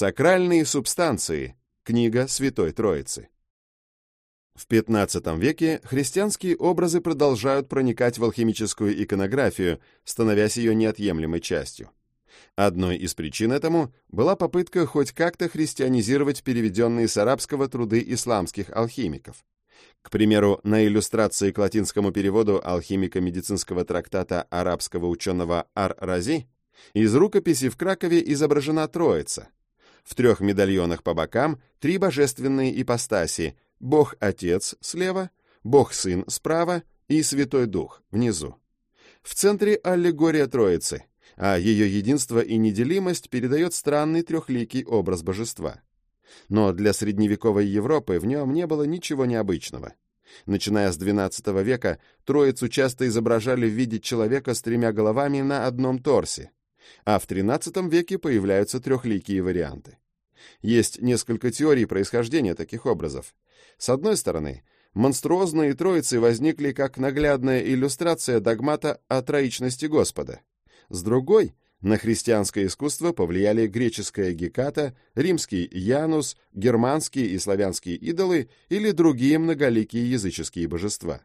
Сакральные субстанции. Книга Святой Троицы. В XV веке христианские образы продолжают проникать в алхимическую иконографию, становясь ее неотъемлемой частью. Одной из причин этому была попытка хоть как-то христианизировать переведенные с арабского труды исламских алхимиков. К примеру, на иллюстрации к латинскому переводу алхимико-медицинского трактата арабского ученого Ар-Рази из рукописи в Кракове изображена Троица. В трех медальонах по бокам три божественные ипостаси – Бог-Отец слева, Бог-Сын справа и Святой Дух внизу. В центре аллегория Троицы, а ее единство и неделимость передает странный трехликий образ божества. Но для средневековой Европы в нем не было ничего необычного. Начиная с XII века, Троицу часто изображали в виде человека с тремя головами на одном торсе, а в XIII веке появляются трехликие варианты. Есть несколько теорий происхождения таких образов. С одной стороны, монструозные троицы возникли как наглядная иллюстрация догмата о троичности Господа. С другой, на христианское искусство повлияли греческая Геката, римский Янус, германские и славянские идолы или другие многоликие языческие божества.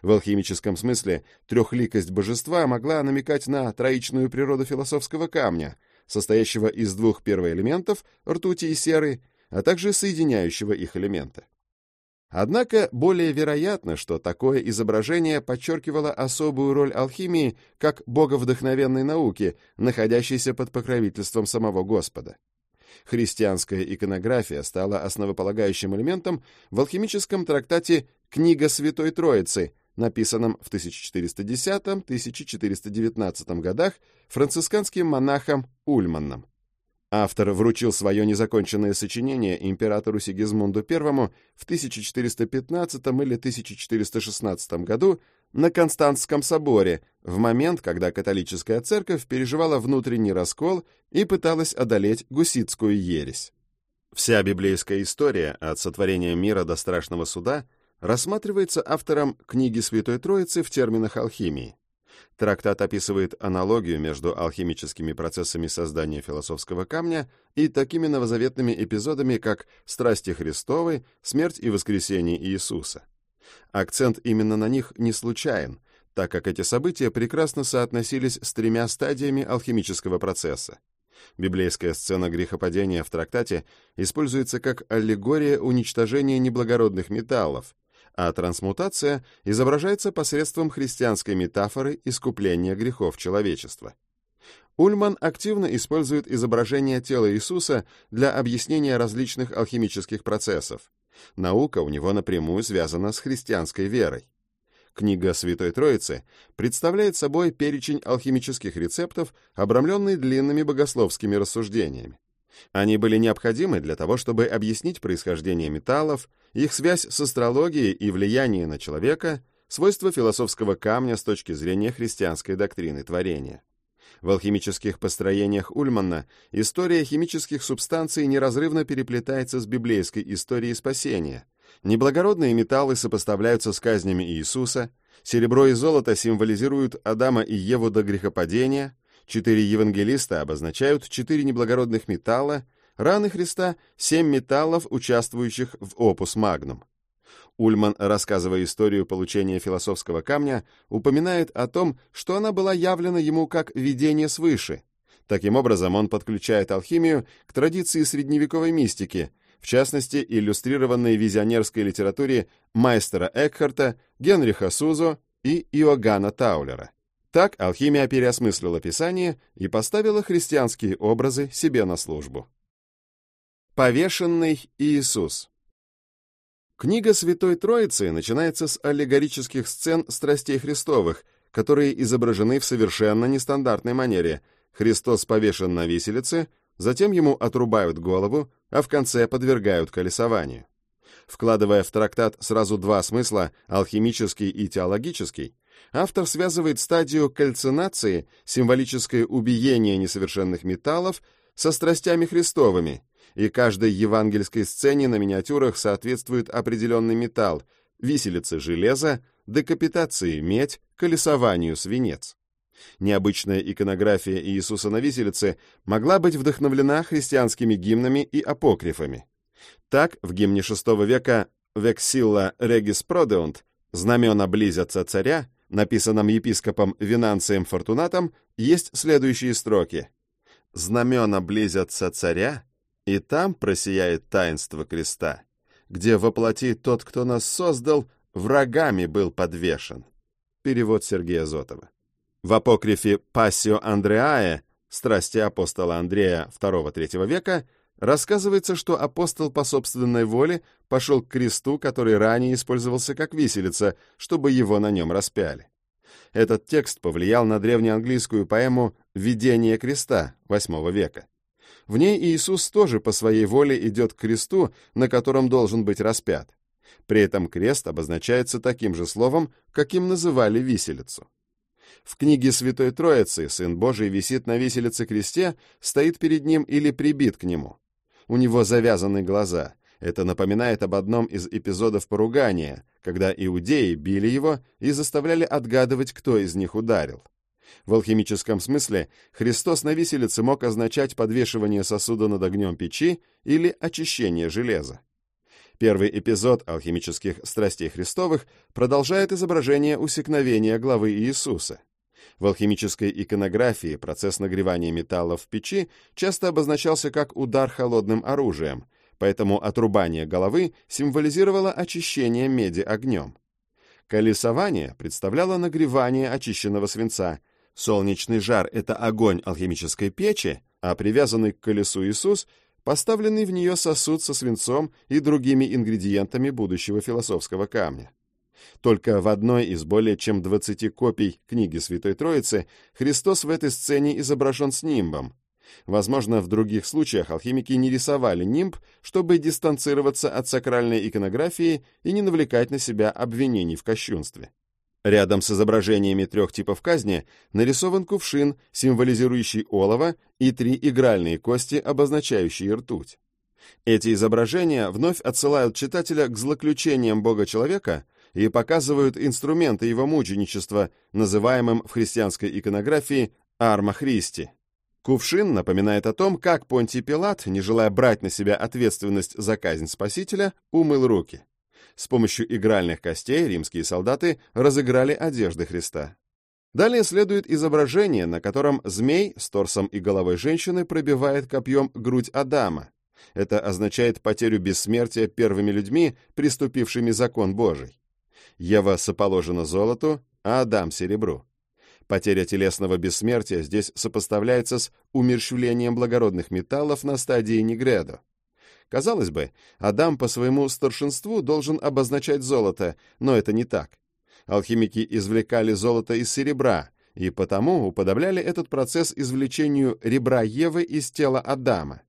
В алхимическом смысле трехликость божества могла намекать на троичную природу философского камня, состоящего из двух первоэлементов, ртути и серы, а также соединяющего их элемента. Однако более вероятно, что такое изображение подчеркивало особую роль алхимии как боговдохновенной науки, находящейся под покровительством самого Господа. Христианская иконография стала основополагающим элементом в алхимическом трактате «Книга Святой Троицы», написанном в 1410-1419 годах францисканским монахом Ульманном. Автор вручил свое незаконченное сочинение императору Сигизмунду I в 1415 или 1416 году на Константском соборе, в момент, когда католическая церковь переживала внутренний раскол и пыталась одолеть гуситскую ересь. Вся библейская история от сотворения мира до страшного суда рассматривается автором книги Святой Троицы в терминах алхимии. Трактат описывает аналогию между алхимическими процессами создания философского камня и такими новозаветными эпизодами, как страсти Христовы, смерть и воскресение Иисуса. Акцент именно на них не случайен, так как эти события прекрасно соотносились с тремя стадиями алхимического процесса. Библейская сцена грехопадения в трактате используется как аллегория уничтожения неблагородных металлов, а трансмутация изображается посредством христианской метафоры искупления грехов человечества. Ульман активно использует изображение тела Иисуса для объяснения различных алхимических процессов. Наука у него напрямую связана с христианской верой. Книга Святой Троицы представляет собой перечень алхимических рецептов, обрамленный длинными богословскими рассуждениями. Они были необходимы для того, чтобы объяснить происхождение металлов, их связь с астрологией и влияние на человека, свойства философского камня с точки зрения христианской доктрины творения. В алхимических построениях Ульманна история химических субстанций неразрывно переплетается с библейской историей спасения. Неблагородные металлы сопоставляются с казнями Иисуса, серебро и золото символизируют Адама и Еву до грехопадения, Четыре евангелиста обозначают четыре неблагородных металла, раны Христа — семь металлов, участвующих в опус магнум. Ульман, рассказывая историю получения философского камня, упоминает о том, что она была явлена ему как видение свыше. Таким образом, он подключает алхимию к традиции средневековой мистики, в частности, иллюстрированной визионерской литературе Майстера Экхарта, Генриха Сузо и Иоганна Таулера. Так алхимия переосмыслила Писание и поставила христианские образы себе на службу. Повешенный Иисус Книга Святой Троицы начинается с аллегорических сцен страстей Христовых, которые изображены в совершенно нестандартной манере. Христос повешен на виселице, затем ему отрубают голову, а в конце подвергают колесованию. Вкладывая в трактат сразу два смысла, алхимический и теологический, автор связывает стадию кальцинации, символическое убиение несовершенных металлов, со страстями христовыми, и каждой евангельской сцене на миниатюрах соответствует определенный металл, виселице железо, декапитации медь, колесованию свинец. Необычная иконография Иисуса на виселице могла быть вдохновлена христианскими гимнами и апокрифами. Так, в гимне VI века «Вексилла регис продеунт» «Знамена близятся царя», написанном епископом Винанцием Фортунатом, есть следующие строки. «Знамена близятся царя, и там просияет таинство креста, где воплоти тот, кто нас создал, врагами был подвешен». Перевод Сергея Зотова. В апокрифе «Пассио Андреае» «Страсти апостола Андрея II-III века» рассказывается, что апостол по собственной воле пошел к кресту, который ранее использовался как виселица, чтобы его на нем распяли. Этот текст повлиял на древнеанглийскую поэму «Видение креста» VIII века. В ней Иисус тоже по своей воле идет к кресту, на котором должен быть распят. При этом крест обозначается таким же словом, каким называли виселицу. В книге Святой Троицы Сын Божий висит на виселице кресте, стоит перед ним или прибит к нему. У него завязаны глаза. Это напоминает об одном из эпизодов поругания, когда иудеи били его и заставляли отгадывать, кто из них ударил. В алхимическом смысле Христос на виселице мог означать подвешивание сосуда над огнем печи или очищение железа. Первый эпизод алхимических страстей Христовых продолжает изображение усекновения главы Иисуса. В алхимической иконографии процесс нагревания металла в печи часто обозначался как удар холодным оружием, поэтому отрубание головы символизировало очищение меди огнем. Колесование представляло нагревание очищенного свинца. Солнечный жар — это огонь алхимической печи, а привязанный к колесу Иисус поставленный в нее сосуд со свинцом и другими ингредиентами будущего философского камня. Только в одной из более чем 20 копий книги Святой Троицы Христос в этой сцене изображен с нимбом. Возможно, в других случаях алхимики не рисовали нимб, чтобы дистанцироваться от сакральной иконографии и не навлекать на себя обвинений в кощунстве. Рядом с изображениями трех типов казни нарисован кувшин, символизирующий олово, и три игральные кости, обозначающие ртуть. Эти изображения вновь отсылают читателя к злоключениям Бога-человека и показывают инструменты его мученичества, называемым в христианской иконографии «арма Христи». Кувшин напоминает о том, как Понтий Пилат, не желая брать на себя ответственность за казнь Спасителя, умыл руки. С помощью игральных костей римские солдаты разыграли одежды Христа. Далее следует изображение, на котором змей с торсом и головой женщины пробивает копьем грудь Адама. Это означает потерю бессмертия первыми людьми, приступившими закон Божий. Ева соположена золоту, а Адам — серебру. Потеря телесного бессмертия здесь сопоставляется с умерщвлением благородных металлов на стадии Негредо. Казалось бы, Адам по своему старшинству должен обозначать золото, но это не так. Алхимики извлекали золото из серебра, и потому уподобляли этот процесс извлечению ребра Евы из тела Адама.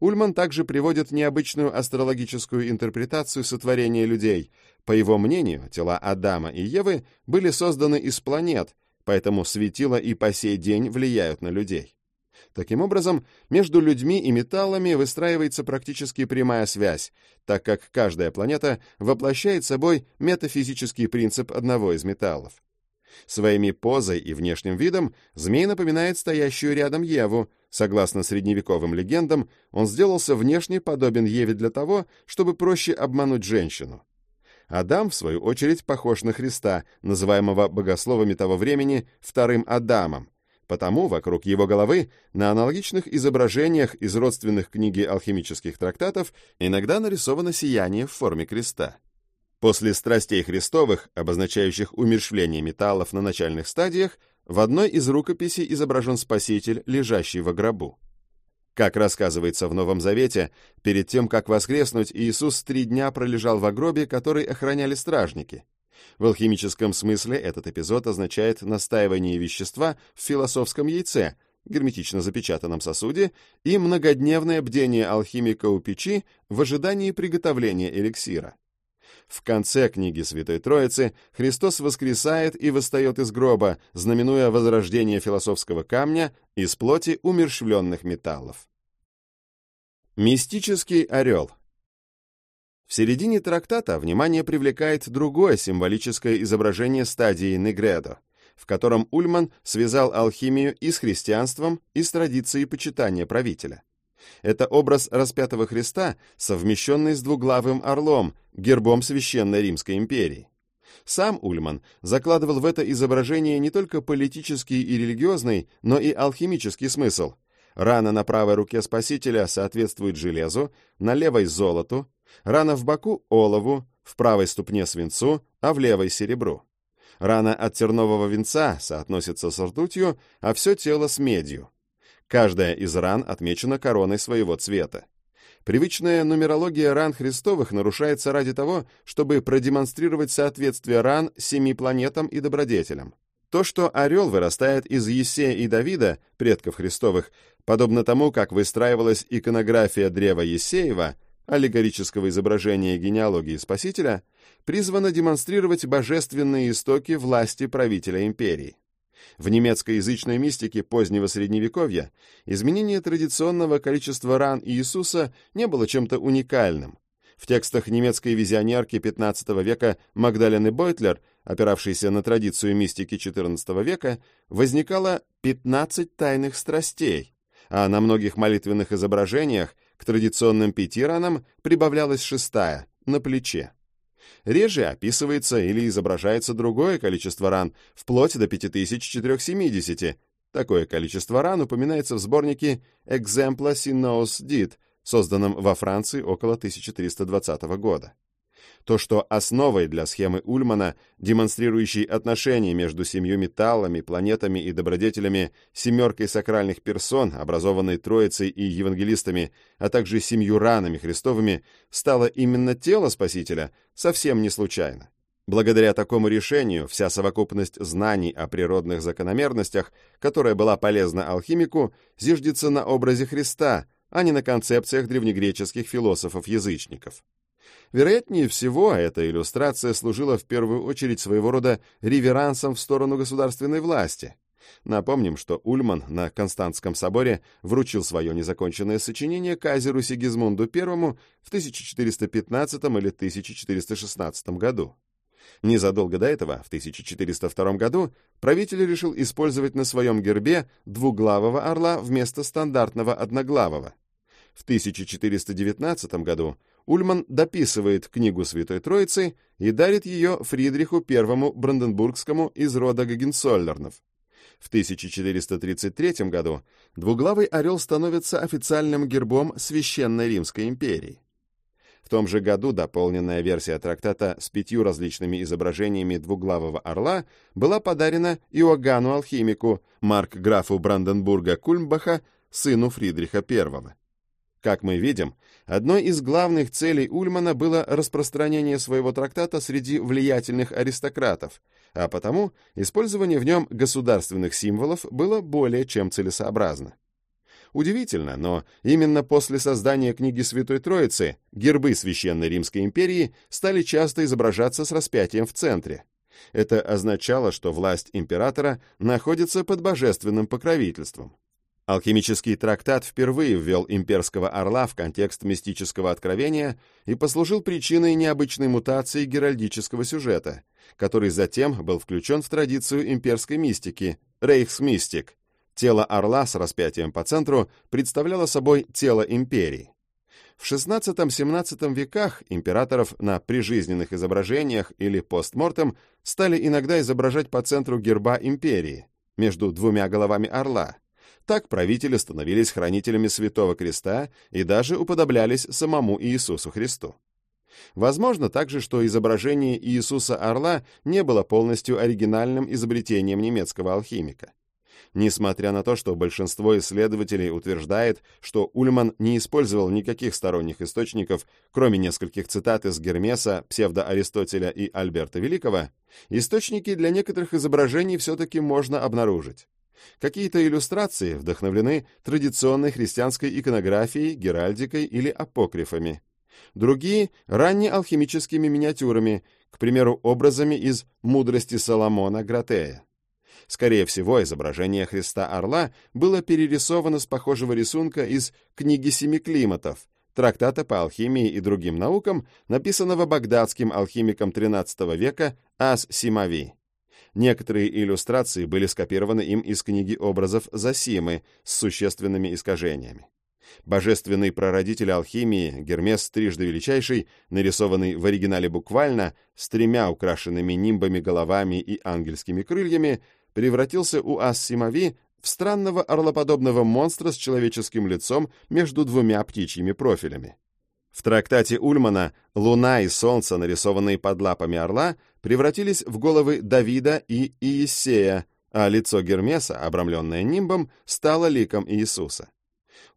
Ульман также приводит необычную астрологическую интерпретацию сотворения людей. По его мнению, тела Адама и Евы были созданы из планет, поэтому светила и по сей день влияют на людей. Таким образом, между людьми и металлами выстраивается практически прямая связь, так как каждая планета воплощает собой метафизический принцип одного из металлов. Своими позой и внешним видом змей напоминает стоящую рядом Еву. Согласно средневековым легендам, он сделался внешне подобен Еве для того, чтобы проще обмануть женщину. Адам, в свою очередь, похож на Христа, называемого богословами того времени вторым Адамом, Потому вокруг его головы на аналогичных изображениях из родственных книги алхимических трактатов иногда нарисовано сияние в форме креста. После страстей Христовых, обозначающих умершвление металлов на начальных стадиях, в одной из рукописей изображен Спаситель, лежащий во гробу. Как рассказывается в Новом Завете, перед тем, как воскреснуть, Иисус три дня пролежал в гробе, который охраняли стражники. В алхимическом смысле этот эпизод означает настаивание вещества в философском яйце, герметично запечатанном сосуде, и многодневное бдение алхимика у печи в ожидании приготовления эликсира. В конце книги Святой Троицы Христос воскресает и восстает из гроба, знаменуя возрождение философского камня из плоти умерщвленных металлов. Мистический орел – в середине трактата внимание привлекает другое символическое изображение стадии Негредо. в котором Ульман связал алхимию и с христианством, и с традицией почитания правителя. Это образ распятого Христа, совмещенный с двуглавым орлом, гербом Священной Римской империи. Сам Ульман закладывал в это изображение не только политический и религиозный, но и алхимический смысл. Рана на правой руке Спасителя соответствует железу, на левой — золоту, рана в боку — олову, в правой ступне — свинцу, а в левой — серебру. Рана от тернового венца соотносится с ртутью, а все тело с медью. Каждая из ран отмечена короной своего цвета. Привычная нумерология ран Христовых нарушается ради того, чтобы продемонстрировать соответствие ран семи планетам и добродетелям. То, что орел вырастает из Есея и Давида, предков Христовых, подобно тому, как выстраивалась иконография древа Есеева, аллегорического изображения генеалогии Спасителя, призвано демонстрировать божественные истоки власти правителя империи. В немецкоязычной мистике позднего Средневековья изменение традиционного количества ран Иисуса не было чем-то уникальным. В текстах немецкой визионерки XV века Магдалены Бойтлер, опиравшейся на традицию мистики XIV века, возникало 15 тайных страстей, а на многих молитвенных изображениях к традиционным пяти ранам прибавлялась шестая, на плече. Реже описывается или изображается другое количество ран, вплоть до 5470. Такое количество ран упоминается в сборнике «Exempla Sinos Did», созданном во Франции около 1320 года. То, что основой для схемы Ульмана, демонстрирующей отношения между семью металлами, планетами и добродетелями, семеркой сакральных персон, образованной Троицей и евангелистами, а также семью ранами Христовыми, стало именно тело Спасителя, совсем не случайно. Благодаря такому решению вся совокупность знаний о природных закономерностях, которая была полезна алхимику, зиждется на образе Христа, а не на концепциях древнегреческих философов-язычников. Вероятнее всего, эта иллюстрация служила в первую очередь своего рода реверансом в сторону государственной власти. Напомним, что Ульман на Константском соборе вручил свое незаконченное сочинение Казеру Сигизмунду I в 1415 или 1416 году. Незадолго до этого, в 1402 году, правитель решил использовать на своем гербе двуглавого орла вместо стандартного одноглавого. В 1419 году Ульман дописывает книгу Святой Троицы и дарит ее Фридриху I Бранденбургскому из рода Гагенсоллернов. В 1433 году двуглавый орел становится официальным гербом Священной Римской империи. В том же году дополненная версия трактата с пятью различными изображениями двуглавого орла была подарена Иоганну Алхимику, марк-графу Бранденбурга Кульмбаха, сыну Фридриха I. Как мы видим, одной из главных целей Ульмана было распространение своего трактата среди влиятельных аристократов, а потому использование в нем государственных символов было более чем целесообразно. Удивительно, но именно после создания книги Святой Троицы гербы Священной Римской империи стали часто изображаться с распятием в центре. Это означало, что власть императора находится под божественным покровительством. Алхимический трактат впервые ввел имперского орла в контекст мистического откровения и послужил причиной необычной мутации геральдического сюжета, который затем был включен в традицию имперской мистики – рейхсмистик. Тело орла с распятием по центру представляло собой тело империи. В XVI-XVII веках императоров на прижизненных изображениях или постмортем стали иногда изображать по центру герба империи, между двумя головами орла – так правители становились хранителями Святого Креста и даже уподоблялись самому Иисусу Христу. Возможно также, что изображение Иисуса Орла не было полностью оригинальным изобретением немецкого алхимика. Несмотря на то, что большинство исследователей утверждает, что Ульман не использовал никаких сторонних источников, кроме нескольких цитат из Гермеса, псевдоаристотеля и Альберта Великого, источники для некоторых изображений все-таки можно обнаружить. Какие-то иллюстрации вдохновлены традиционной христианской иконографией, геральдикой или апокрифами. Другие — раннеалхимическими миниатюрами, к примеру, образами из «Мудрости Соломона» Гратея. Скорее всего, изображение Христа Орла было перерисовано с похожего рисунка из «Книги семи климатов», трактата по алхимии и другим наукам, написанного багдадским алхимиком XIII века Ас Симави. Некоторые иллюстрации были скопированы им из книги образов Зосимы с существенными искажениями. Божественный прародитель алхимии, Гермес трижды величайший, нарисованный в оригинале буквально, с тремя украшенными нимбами головами и ангельскими крыльями, превратился у Ассимави в странного орлоподобного монстра с человеческим лицом между двумя птичьими профилями. В трактате Ульмана Луна и Солнце, нарисованные под лапами орла, превратились в головы Давида и Иессея, а лицо Гермеса, обрамленное нимбом, стало ликом Иисуса.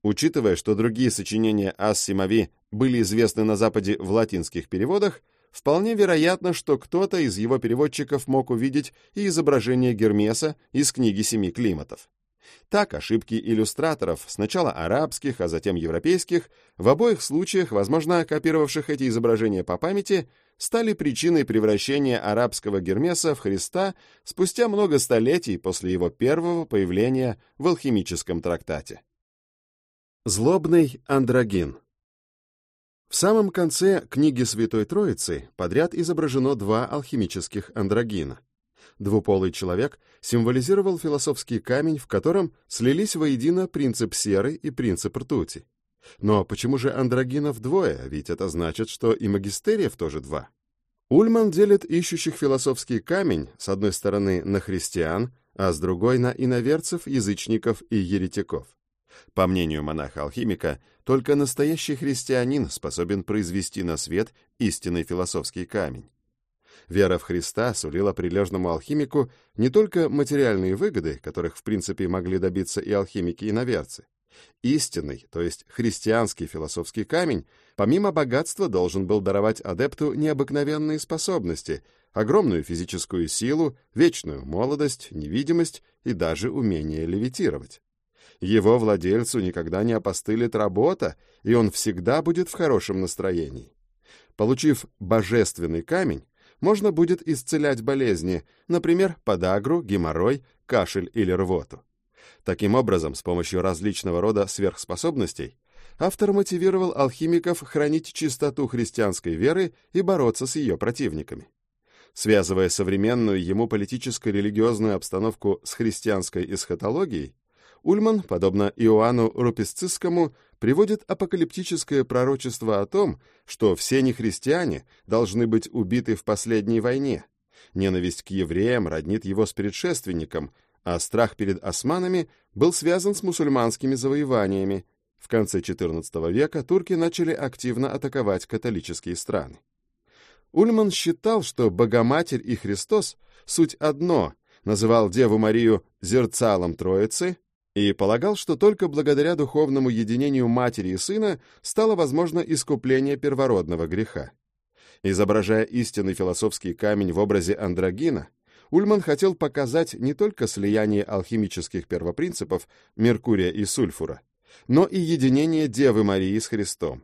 Учитывая, что другие сочинения Ассимави были известны на Западе в латинских переводах, вполне вероятно, что кто-то из его переводчиков мог увидеть и изображение Гермеса из книги «Семи климатов». Так ошибки иллюстраторов, сначала арабских, а затем европейских, в обоих случаях, возможно, копировавших эти изображения по памяти, стали причиной превращения арабского Гермеса в Христа спустя много столетий после его первого появления в алхимическом трактате. Злобный андрогин В самом конце книги Святой Троицы подряд изображено два алхимических андрогина. Двуполый человек символизировал философский камень, в котором слились воедино принцип серы и принцип ртути. Но почему же андрогинов двое, ведь это значит, что и магистериев тоже два? Ульман делит ищущих философский камень, с одной стороны, на христиан, а с другой на иноверцев, язычников и еретиков. По мнению монаха-алхимика, только настоящий христианин способен произвести на свет истинный философский камень. Вера в Христа сулила прилежному алхимику не только материальные выгоды, которых в принципе могли добиться и алхимики, и наверцы. Истинный, то есть христианский философский камень, помимо богатства, должен был даровать адепту необыкновенные способности, огромную физическую силу, вечную молодость, невидимость и даже умение левитировать. Его владельцу никогда не опостылит работа, и он всегда будет в хорошем настроении. Получив божественный камень, можно будет исцелять болезни, например, подагру, геморрой, кашель или рвоту. Таким образом, с помощью различного рода сверхспособностей, автор мотивировал алхимиков хранить чистоту христианской веры и бороться с ее противниками. Связывая современную ему политическо-религиозную обстановку с христианской эсхатологией, Ульман, подобно Иоанну Руписцискому, приводит апокалиптическое пророчество о том, что все нехристиане должны быть убиты в последней войне. Ненависть к евреям роднит его с предшественником, а страх перед османами был связан с мусульманскими завоеваниями. В конце XIV века турки начали активно атаковать католические страны. Ульман считал, что Богоматерь и Христос — суть одно, называл Деву Марию зерцалом Троицы, и полагал, что только благодаря духовному единению матери и сына стало возможно искупление первородного греха. Изображая истинный философский камень в образе андрогина, Ульман хотел показать не только слияние алхимических первопринципов Меркурия и сульфура, но и единение Девы Марии с Христом.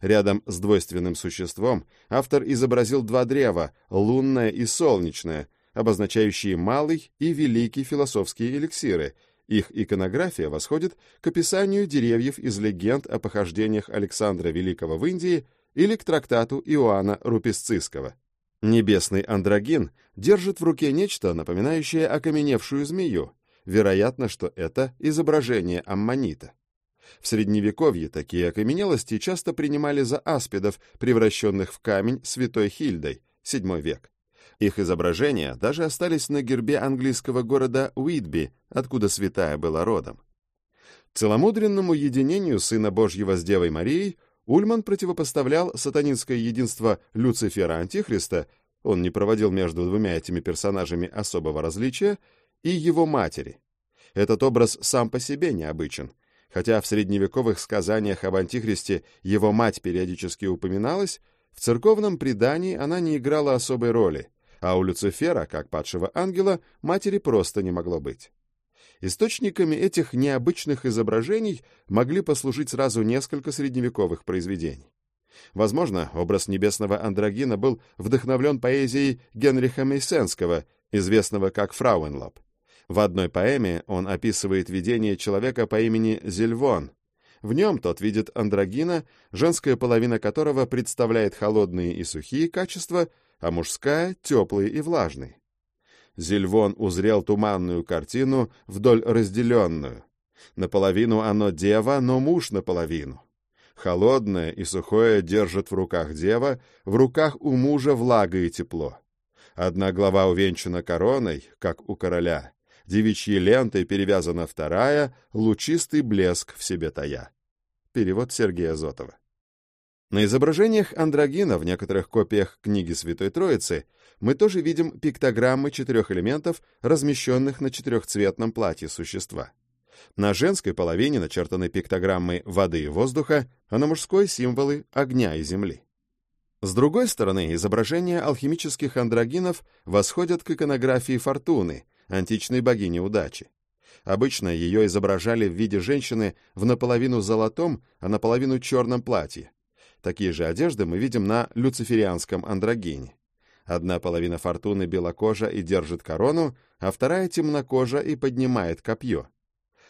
Рядом с двойственным существом автор изобразил два древа, лунное и солнечное, обозначающие малый и великий философские эликсиры – их иконография восходит к описанию деревьев из легенд о похождениях Александра Великого в Индии или к трактату Иоанна Руписциского. Небесный андрогин держит в руке нечто, напоминающее окаменевшую змею. Вероятно, что это изображение аммонита. В Средневековье такие окаменелости часто принимали за аспидов, превращенных в камень святой Хильдой, VII век. Их изображения даже остались на гербе английского города Уитби, откуда святая была родом. Целомудренному единению Сына Божьего с Девой Марией Ульман противопоставлял сатанинское единство Люцифера Антихриста, он не проводил между двумя этими персонажами особого различия, и его матери. Этот образ сам по себе необычен. Хотя в средневековых сказаниях об Антихристе его мать периодически упоминалась, в церковном предании она не играла особой роли а у Люцифера, как падшего ангела, матери просто не могло быть. Источниками этих необычных изображений могли послужить сразу несколько средневековых произведений. Возможно, образ небесного андрогина был вдохновлен поэзией Генриха Мейсенского, известного как Фрауенлоп. В одной поэме он описывает видение человека по имени Зельвон. В нем тот видит андрогина, женская половина которого представляет холодные и сухие качества, а мужская — теплый и влажный. Зельвон узрел туманную картину, вдоль разделенную. Наполовину оно дева, но муж наполовину. Холодное и сухое держит в руках дева, в руках у мужа влага и тепло. Одна глава увенчана короной, как у короля, девичьей лентой перевязана вторая, лучистый блеск в себе тая. Перевод Сергея Зотова. На изображениях андрогина в некоторых копиях книги Святой Троицы мы тоже видим пиктограммы четырех элементов, размещенных на четырехцветном платье существа. На женской половине начертаны пиктограммы воды и воздуха, а на мужской — символы огня и земли. С другой стороны, изображения алхимических андрогинов восходят к иконографии Фортуны, античной богини удачи. Обычно ее изображали в виде женщины в наполовину золотом, а наполовину черном платье. Такие же одежды мы видим на люциферианском андрогине. Одна половина фортуны белокожа и держит корону, а вторая темнокожа и поднимает копье.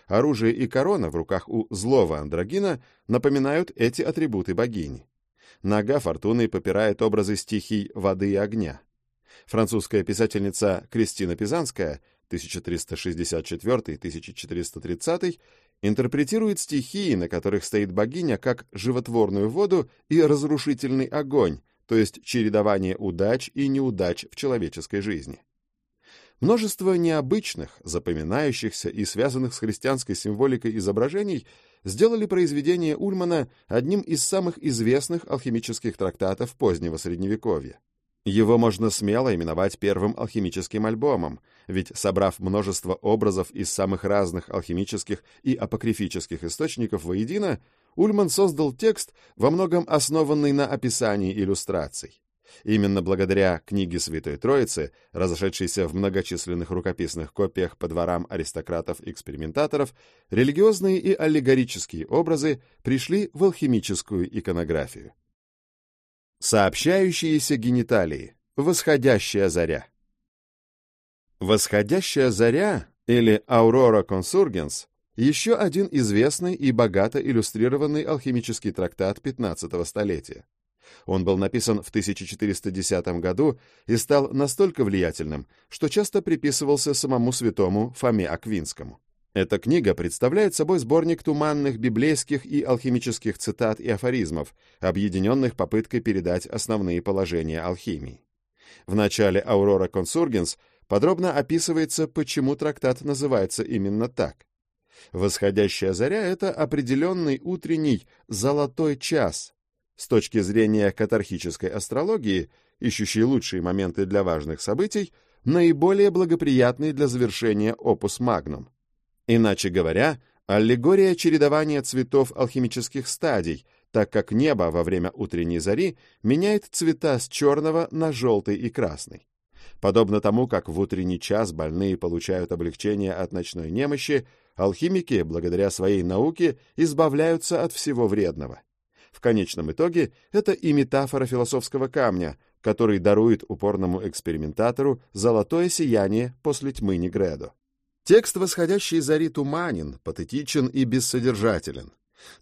Оружие и корона в руках у злого андрогина напоминают эти атрибуты богини. Нога фортуны попирает образы стихий воды и огня. Французская писательница Кристина Пизанская 1364-1430 интерпретирует стихии, на которых стоит богиня, как животворную воду и разрушительный огонь, то есть чередование удач и неудач в человеческой жизни. Множество необычных, запоминающихся и связанных с христианской символикой изображений сделали произведение Ульмана одним из самых известных алхимических трактатов позднего Средневековья. Его можно смело именовать первым алхимическим альбомом, ведь, собрав множество образов из самых разных алхимических и апокрифических источников воедино, Ульман создал текст, во многом основанный на описании иллюстраций. Именно благодаря книге Святой Троицы, разошедшейся в многочисленных рукописных копиях по дворам аристократов-экспериментаторов, религиозные и аллегорические образы пришли в алхимическую иконографию. Сообщающиеся гениталии. Восходящая заря. Восходящая заря, или Aurora Consurgens, еще один известный и богато иллюстрированный алхимический трактат 15 столетия. Он был написан в 1410 году и стал настолько влиятельным, что часто приписывался самому святому Фоме Аквинскому. Эта книга представляет собой сборник туманных библейских и алхимических цитат и афоризмов, объединенных попыткой передать основные положения алхимии. В начале «Аурора Консургенс» подробно описывается, почему трактат называется именно так. Восходящая заря — это определенный утренний «золотой час». С точки зрения катархической астрологии, ищущей лучшие моменты для важных событий, наиболее благоприятный для завершения опус магнум. Иначе говоря, аллегория чередования цветов алхимических стадий, так как небо во время утренней зари меняет цвета с черного на желтый и красный. Подобно тому, как в утренний час больные получают облегчение от ночной немощи, алхимики, благодаря своей науке, избавляются от всего вредного. В конечном итоге это и метафора философского камня, который дарует упорному экспериментатору золотое сияние после тьмы Негредо. Текст восходящей зари туманен, патетичен и бессодержателен.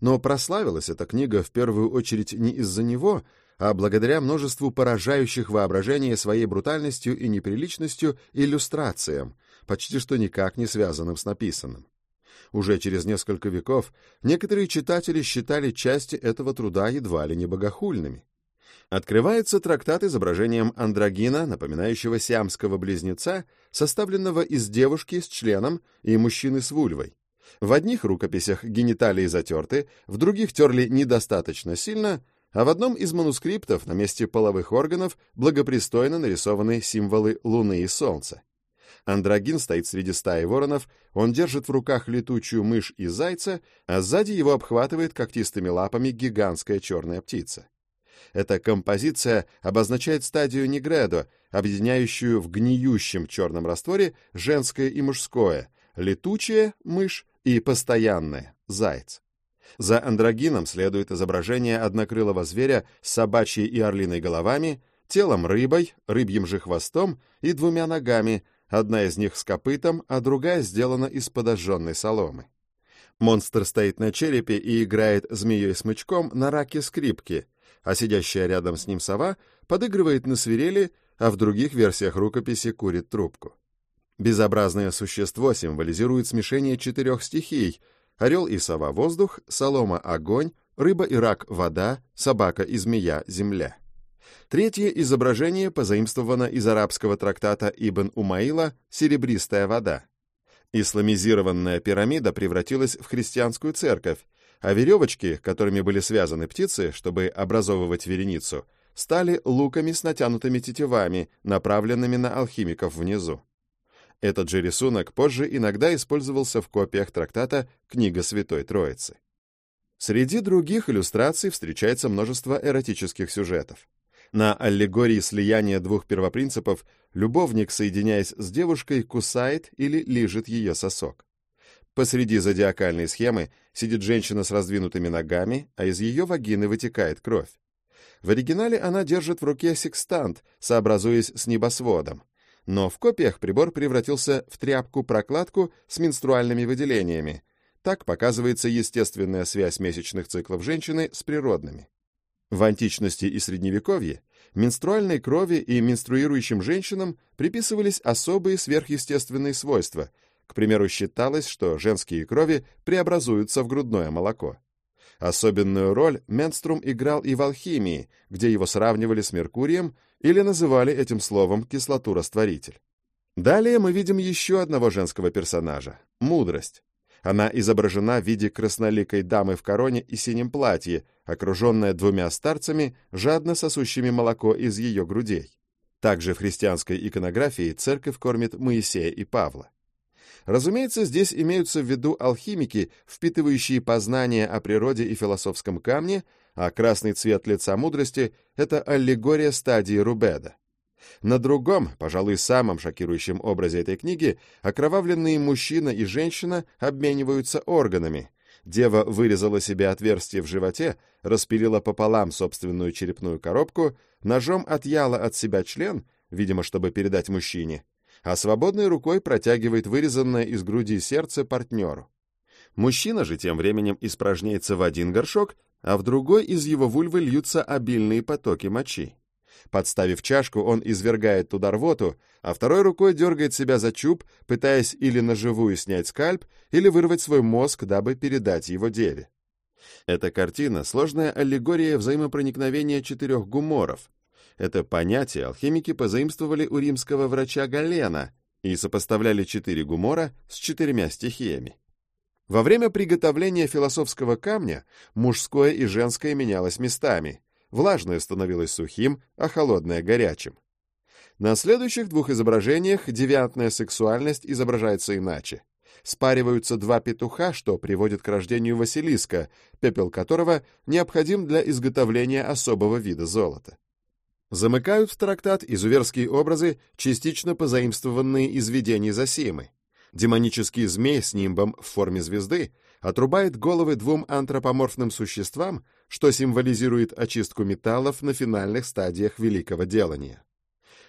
Но прославилась эта книга в первую очередь не из-за него, а благодаря множеству поражающих воображение своей брутальностью и неприличностью иллюстрациям, почти что никак не связанным с написанным. Уже через несколько веков некоторые читатели считали части этого труда едва ли не богохульными. Открывается трактат изображением андрогина, напоминающего сиамского близнеца, составленного из девушки с членом и мужчины с вульвой. В одних рукописях гениталии затерты, в других терли недостаточно сильно, а в одном из манускриптов на месте половых органов благопристойно нарисованы символы Луны и Солнца. Андрогин стоит среди стаи воронов, он держит в руках летучую мышь и зайца, а сзади его обхватывает когтистыми лапами гигантская черная птица. Эта композиция обозначает стадию негредо, объединяющую в гниющем черном растворе женское и мужское, летучее — мышь и постоянное — заяц. За андрогином следует изображение однокрылого зверя с собачьей и орлиной головами, телом рыбой, рыбьим же хвостом и двумя ногами, одна из них с копытом, а другая сделана из подожженной соломы. Монстр стоит на черепе и играет змеей-смычком на раке скрипки, а сидящая рядом с ним сова подыгрывает на свирели, а в других версиях рукописи курит трубку. Безобразное существо символизирует смешение четырех стихий — орел и сова — воздух, солома — огонь, рыба и рак — вода, собака и змея — земля. Третье изображение позаимствовано из арабского трактата Ибн Умаила «Серебристая вода». Исламизированная пирамида превратилась в христианскую церковь, а веревочки, которыми были связаны птицы, чтобы образовывать вереницу, стали луками с натянутыми тетивами, направленными на алхимиков внизу. Этот же рисунок позже иногда использовался в копиях трактата «Книга Святой Троицы». Среди других иллюстраций встречается множество эротических сюжетов. На аллегории слияния двух первопринципов любовник, соединяясь с девушкой, кусает или лижет ее сосок. Посреди зодиакальной схемы сидит женщина с раздвинутыми ногами, а из ее вагины вытекает кровь. В оригинале она держит в руке секстант, сообразуясь с небосводом. Но в копиях прибор превратился в тряпку-прокладку с менструальными выделениями. Так показывается естественная связь месячных циклов женщины с природными. В античности и средневековье менструальной крови и менструирующим женщинам приписывались особые сверхъестественные свойства. К примеру, считалось, что женские крови преобразуются в грудное молоко. Особенную роль менструм играл и в алхимии, где его сравнивали с Меркурием или называли этим словом кислоту-растворитель. Далее мы видим еще одного женского персонажа — мудрость. Она изображена в виде красноликой дамы в короне и синем платье, окруженная двумя старцами, жадно сосущими молоко из ее грудей. Также в христианской иконографии церковь кормит Моисея и Павла. Разумеется, здесь имеются в виду алхимики, впитывающие познания о природе и философском камне, а красный цвет лица мудрости — это аллегория стадии Рубеда. На другом, пожалуй, самом шокирующем образе этой книги, окровавленные мужчина и женщина обмениваются органами. Дева вырезала себе отверстие в животе, распилила пополам собственную черепную коробку, ножом отъяла от себя член, видимо, чтобы передать мужчине, а свободной рукой протягивает вырезанное из груди сердце партнеру. Мужчина же тем временем испражняется в один горшок, а в другой из его вульвы льются обильные потоки мочи. Подставив чашку, он извергает туда рвоту, а второй рукой дергает себя за чуб, пытаясь или наживую снять скальп, или вырвать свой мозг, дабы передать его деве. Эта картина — сложная аллегория взаимопроникновения четырех гуморов. Это понятие алхимики позаимствовали у римского врача Галена и сопоставляли четыре гумора с четырьмя стихиями. Во время приготовления философского камня мужское и женское менялось местами — Влажное становилось сухим, а холодное — горячим. На следующих двух изображениях девиантная сексуальность изображается иначе. Спариваются два петуха, что приводит к рождению Василиска, пепел которого необходим для изготовления особого вида золота. Замыкают трактат изуверские образы, частично позаимствованные из видений Зосимы. Демонический змей с нимбом в форме звезды отрубает головы двум антропоморфным существам, что символизирует очистку металлов на финальных стадиях великого делания.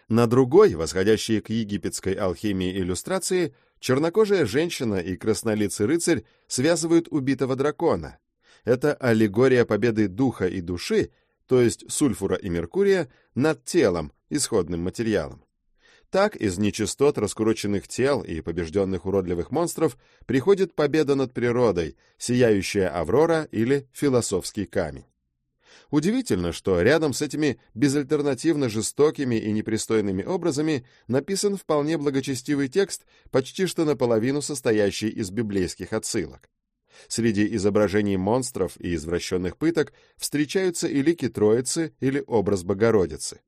На другой, восходящей к египетской алхимии иллюстрации, чернокожая женщина и краснолицый рыцарь связывают убитого дракона. Это аллегория победы духа и души, то есть сульфура и меркурия, над телом, исходным материалом. Так из нечистот раскуроченных тел и побежденных уродливых монстров приходит победа над природой, сияющая аврора или философский камень. Удивительно, что рядом с этими безальтернативно жестокими и непристойными образами написан вполне благочестивый текст, почти что наполовину состоящий из библейских отсылок. Среди изображений монстров и извращенных пыток встречаются и лики Троицы или образ Богородицы.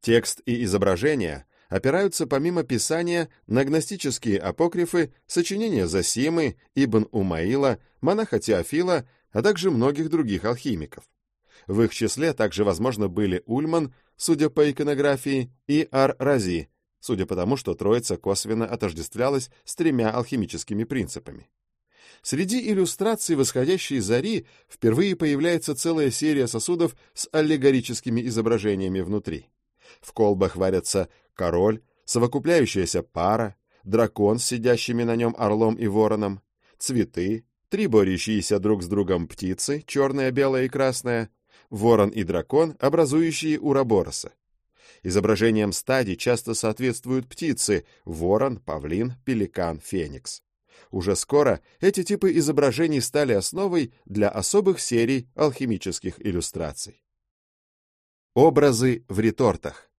Текст и изображения опираются помимо Писания на гностические апокрифы, сочинения Зосимы, Ибн Умаила, монаха Теофила, а также многих других алхимиков. В их числе также, возможно, были Ульман, судя по иконографии, и Ар-Рази, судя по тому, что Троица косвенно отождествлялась с тремя алхимическими принципами. Среди иллюстраций восходящей зари впервые появляется целая серия сосудов с аллегорическими изображениями внутри. В колбах варятся король, совокупляющаяся пара, дракон с сидящими на нем орлом и вороном, цветы, три борющиеся друг с другом птицы, черная, белая и красная, ворон и дракон, образующие урабороса. Изображениям стадий часто соответствуют птицы – ворон, павлин, пеликан, феникс. Уже скоро эти типы изображений стали основой для особых серий алхимических иллюстраций. Образы в ретортах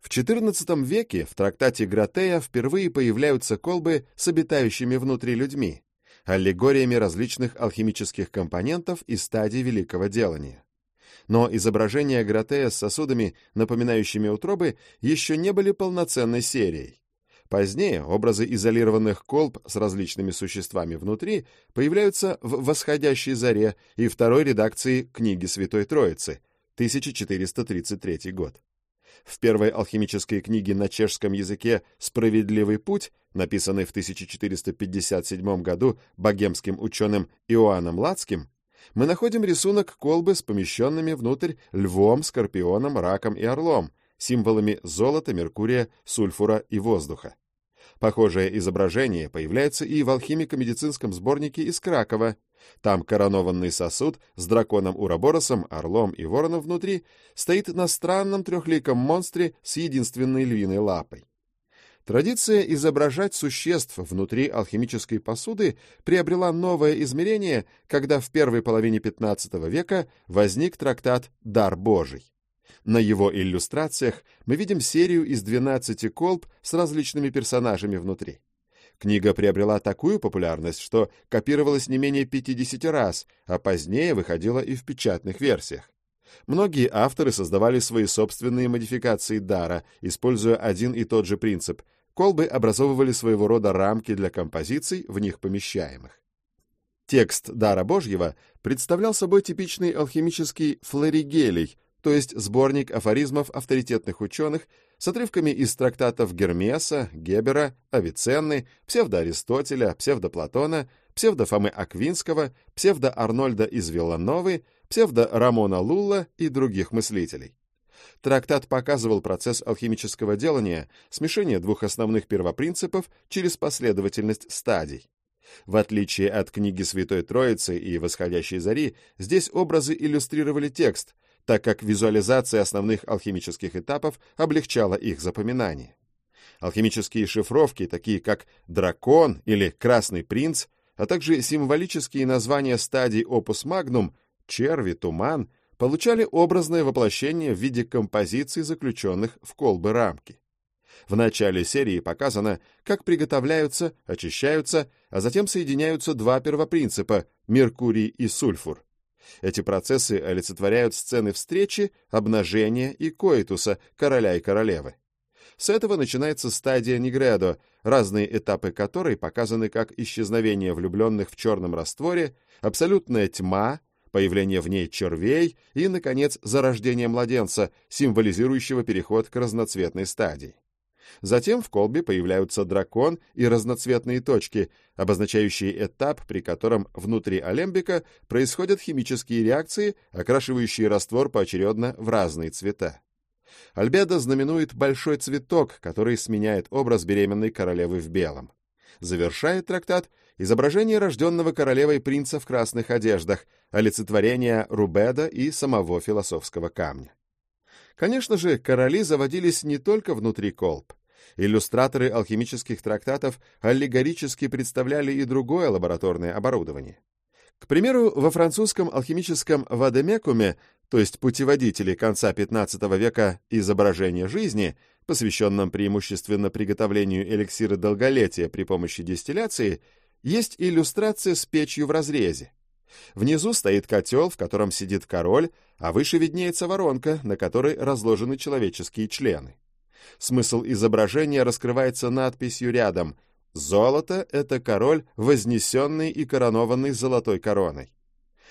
В XIV веке в трактате Гратея впервые появляются колбы с обитающими внутри людьми, аллегориями различных алхимических компонентов и стадий великого делания но изображения Гратея с сосудами, напоминающими утробы, еще не были полноценной серией. Позднее образы изолированных колб с различными существами внутри появляются в «Восходящей заре» и второй редакции книги Святой Троицы, 1433 год. В первой алхимической книге на чешском языке «Справедливый путь», написанной в 1457 году богемским ученым Иоанном Лацким, мы находим рисунок колбы с помещенными внутрь львом, скорпионом, раком и орлом, символами золота, меркурия, сульфура и воздуха. Похожее изображение появляется и в алхимико-медицинском сборнике из Кракова. Там коронованный сосуд с драконом Ураборосом, орлом и вороном внутри стоит на странном трехликом монстре с единственной львиной лапой. Традиция изображать существ внутри алхимической посуды приобрела новое измерение, когда в первой половине XV века возник трактат «Дар Божий». На его иллюстрациях мы видим серию из 12 колб с различными персонажами внутри. Книга приобрела такую популярность, что копировалась не менее 50 раз, а позднее выходила и в печатных версиях. Многие авторы создавали свои собственные модификации дара, используя один и тот же принцип колбы образовывали своего рода рамки для композиций, в них помещаемых. Текст «Дара Божьего» представлял собой типичный алхимический флоригелий, то есть сборник афоризмов авторитетных ученых с отрывками из трактатов Гермеса, Гебера, Авиценны, псевдоаристотеля, псевдоплатона, псевдофомы Аквинского, псевдоарнольда из Виллановы, псевдорамона Лулла и других мыслителей. Трактат показывал процесс алхимического делания, смешение двух основных первопринципов через последовательность стадий. В отличие от книги Святой Троицы и Восходящей Зари, здесь образы иллюстрировали текст, так как визуализация основных алхимических этапов облегчала их запоминание. Алхимические шифровки, такие как «дракон» или «красный принц», а также символические названия стадий опус магнум «черви», «туман», получали образное воплощение в виде композиций, заключенных в колбы рамки. В начале серии показано, как приготовляются, очищаются, а затем соединяются два первопринципа – Меркурий и сульфур. Эти процессы олицетворяют сцены встречи, обнажения и коитуса короля и королевы. С этого начинается стадия Нигредо, разные этапы которой показаны как исчезновение влюбленных в черном растворе, абсолютная тьма, появление в ней червей и, наконец, зарождение младенца, символизирующего переход к разноцветной стадии. Затем в колбе появляются дракон и разноцветные точки, обозначающие этап, при котором внутри алембика происходят химические реакции, окрашивающие раствор поочередно в разные цвета. Альбедо знаменует большой цветок, который сменяет образ беременной королевы в белом. Завершает трактат изображение рожденного королевой принца в красных одеждах, олицетворение Рубеда и самого философского камня. Конечно же, короли заводились не только внутри колб. Иллюстраторы алхимических трактатов аллегорически представляли и другое лабораторное оборудование. К примеру, во французском алхимическом «Вадемекуме», то есть путеводителе конца XV века «Изображение жизни», посвященном преимущественно приготовлению эликсира долголетия при помощи дистилляции, есть иллюстрация с печью в разрезе. Внизу стоит котел, в котором сидит король, а выше виднеется воронка, на которой разложены человеческие члены. Смысл изображения раскрывается надписью рядом «Золото — это король, вознесенный и коронованный золотой короной».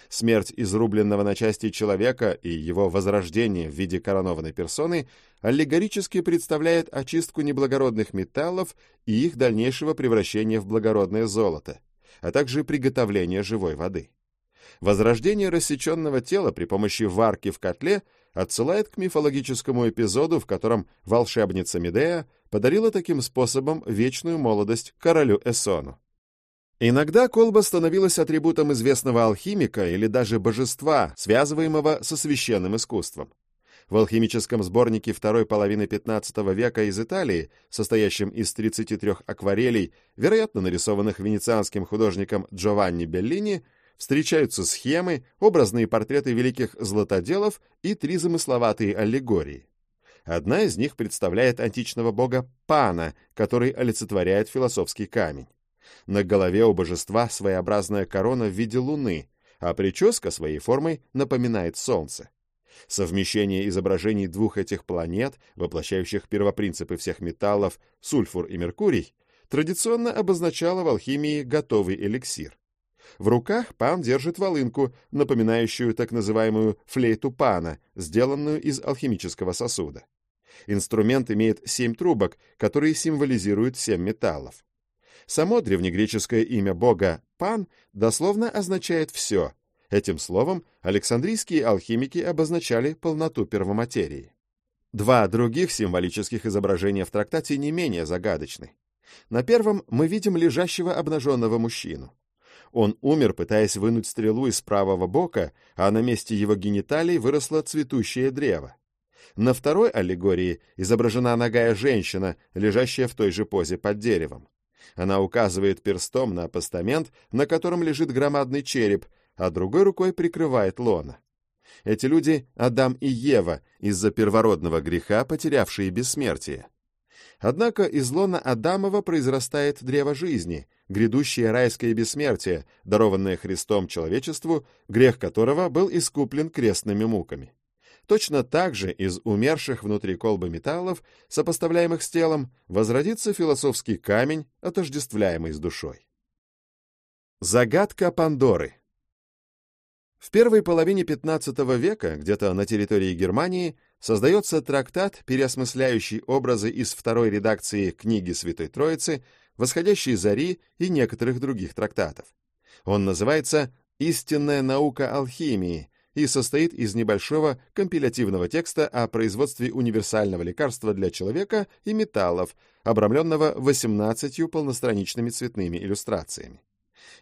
Смерть изрубленного на части человека и его возрождение в виде коронованной персоны аллегорически представляет очистку неблагородных металлов и их дальнейшего превращения в благородное золото, а также приготовление живой воды. Возрождение рассеченного тела при помощи варки в котле отсылает к мифологическому эпизоду, в котором волшебница Медея подарила таким способом вечную молодость королю Эсону. Иногда колба становилась атрибутом известного алхимика или даже божества, связываемого со священным искусством. В алхимическом сборнике второй половины XV века из Италии, состоящем из 33 акварелей, вероятно нарисованных венецианским художником Джованни Беллини, встречаются схемы, образные портреты великих златоделов и три замысловатые аллегории. Одна из них представляет античного бога Пана, который олицетворяет философский камень. На голове у божества своеобразная корона в виде луны, а прическа своей формой напоминает солнце. Совмещение изображений двух этих планет, воплощающих первопринципы всех металлов, сульфур и меркурий, традиционно обозначало в алхимии готовый эликсир. В руках пан держит волынку, напоминающую так называемую флейту пана, сделанную из алхимического сосуда. Инструмент имеет семь трубок, которые символизируют семь металлов. Само древнегреческое имя бога «пан» дословно означает «все». Этим словом александрийские алхимики обозначали полноту первоматерии. Два других символических изображения в трактате не менее загадочны. На первом мы видим лежащего обнаженного мужчину. Он умер, пытаясь вынуть стрелу из правого бока, а на месте его гениталий выросло цветущее древо. На второй аллегории изображена ногая женщина, лежащая в той же позе под деревом. Она указывает перстом на постамент, на котором лежит громадный череп, а другой рукой прикрывает лона. Эти люди — Адам и Ева, из-за первородного греха, потерявшие бессмертие. Однако из лона Адамова произрастает древо жизни, грядущее райское бессмертие, дарованное Христом человечеству, грех которого был искуплен крестными муками. Точно так же из умерших внутри колбы металлов, сопоставляемых с телом, возродится философский камень, отождествляемый с душой. Загадка Пандоры В первой половине XV века, где-то на территории Германии, создается трактат, переосмысляющий образы из второй редакции книги Святой Троицы, «Восходящей зари» и некоторых других трактатов. Он называется «Истинная наука алхимии», и состоит из небольшого компилятивного текста о производстве универсального лекарства для человека и металлов, обрамленного 18 полностраничными цветными иллюстрациями.